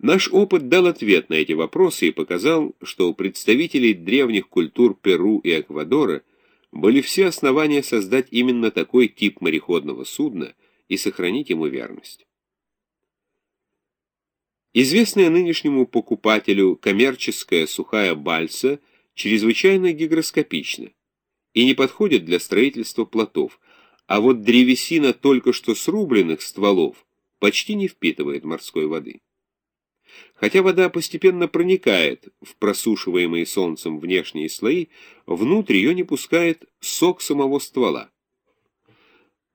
Наш опыт дал ответ на эти вопросы и показал, что у представителей древних культур Перу и Эквадора были все основания создать именно такой тип мореходного судна и сохранить ему верность. Известная нынешнему покупателю коммерческая сухая бальса чрезвычайно гигроскопична и не подходит для строительства плотов, а вот древесина только что срубленных стволов почти не впитывает морской воды. Хотя вода постепенно проникает в просушиваемые солнцем внешние слои, внутрь ее не пускает сок самого ствола.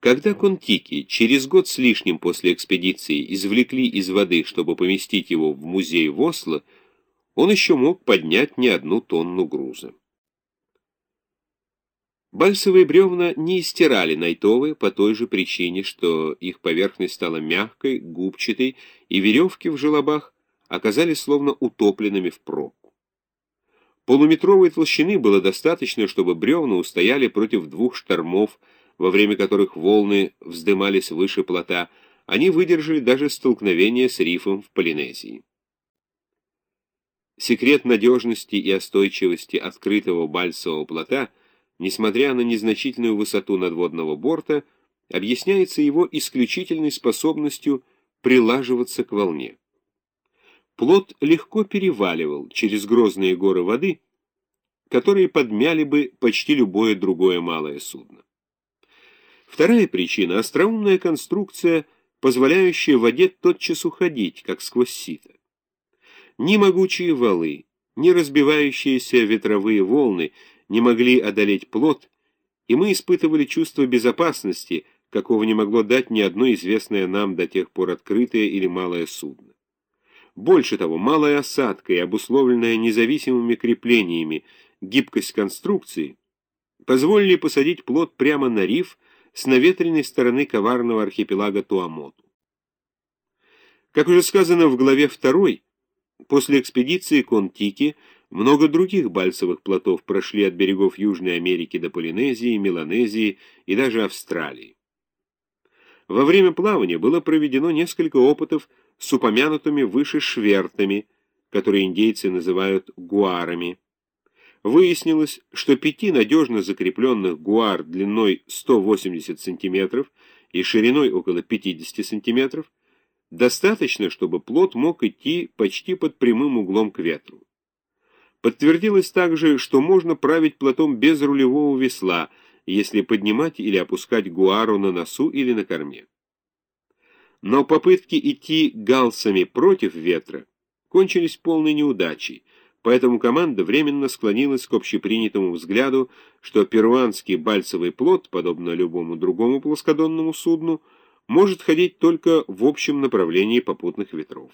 Когда Контики через год с лишним после экспедиции извлекли из воды, чтобы поместить его в музей в Осло, он еще мог поднять не одну тонну груза. Бальсовые бревна не истирали найтовые по той же причине, что их поверхность стала мягкой, губчатой, и веревки в желобах оказались словно утопленными в пробку. Полуметровой толщины было достаточно, чтобы бревна устояли против двух штормов, во время которых волны вздымались выше плота, они выдержали даже столкновение с рифом в Полинезии. Секрет надежности и остойчивости открытого бальсового плота, несмотря на незначительную высоту надводного борта, объясняется его исключительной способностью прилаживаться к волне. Плот легко переваливал через грозные горы воды, которые подмяли бы почти любое другое малое судно. Вторая причина – остроумная конструкция, позволяющая воде тотчас уходить, как сквозь сито. Ни могучие валы, ни разбивающиеся ветровые волны не могли одолеть плот, и мы испытывали чувство безопасности, какого не могло дать ни одно известное нам до тех пор открытое или малое судно. Больше того, малая осадка и обусловленная независимыми креплениями гибкость конструкции позволили посадить плот прямо на риф с наветренной стороны коварного архипелага Туамоту. Как уже сказано в главе 2, после экспедиции Контики много других бальсовых плотов прошли от берегов Южной Америки до Полинезии, Меланезии и даже Австралии. Во время плавания было проведено несколько опытов с упомянутыми выше швертами, которые индейцы называют гуарами. Выяснилось, что пяти надежно закрепленных гуар длиной 180 см и шириной около 50 см достаточно, чтобы плот мог идти почти под прямым углом к ветру. Подтвердилось также, что можно править плотом без рулевого весла, если поднимать или опускать гуару на носу или на корме. Но попытки идти галсами против ветра кончились полной неудачей, поэтому команда временно склонилась к общепринятому взгляду, что перуанский бальцевый плот, подобно любому другому плоскодонному судну, может ходить только в общем направлении попутных ветров.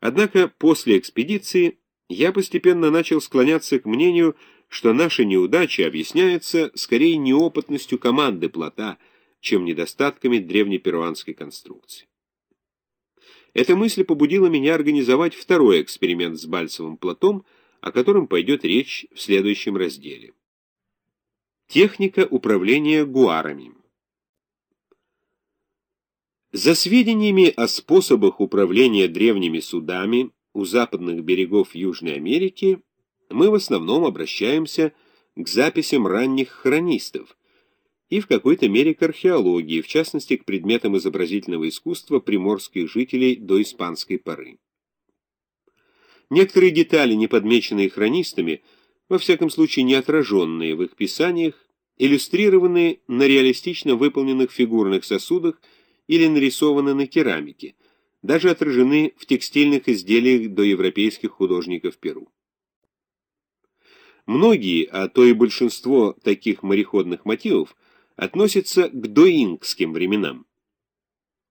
Однако после экспедиции я постепенно начал склоняться к мнению, что наши неудачи объясняются скорее неопытностью команды плота, чем недостатками древнеперуанской конструкции. Эта мысль побудила меня организовать второй эксперимент с бальцевым плотом, о котором пойдет речь в следующем разделе. Техника управления гуарами. За сведениями о способах управления древними судами у западных берегов Южной Америки мы в основном обращаемся к записям ранних хронистов, и в какой-то мере к археологии, в частности к предметам изобразительного искусства приморских жителей до испанской поры. Некоторые детали, не подмеченные хронистами, во всяком случае не отраженные в их писаниях, иллюстрированы на реалистично выполненных фигурных сосудах или нарисованы на керамике, даже отражены в текстильных изделиях до европейских художников Перу. Многие, а то и большинство таких мореходных мотивов относится к доингским временам.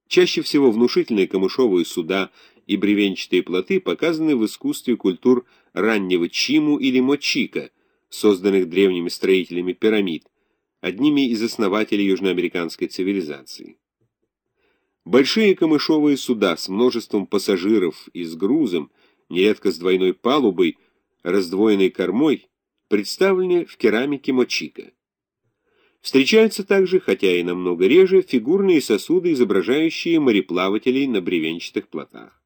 Чаще всего внушительные камышовые суда и бревенчатые плоты показаны в искусстве культур раннего Чиму или Мочика, созданных древними строителями пирамид, одними из основателей южноамериканской цивилизации. Большие камышовые суда с множеством пассажиров и с грузом, нередко с двойной палубой, раздвоенной кормой, представлены в керамике Мочика. Встречаются также, хотя и намного реже, фигурные сосуды, изображающие мореплавателей на бревенчатых плотах.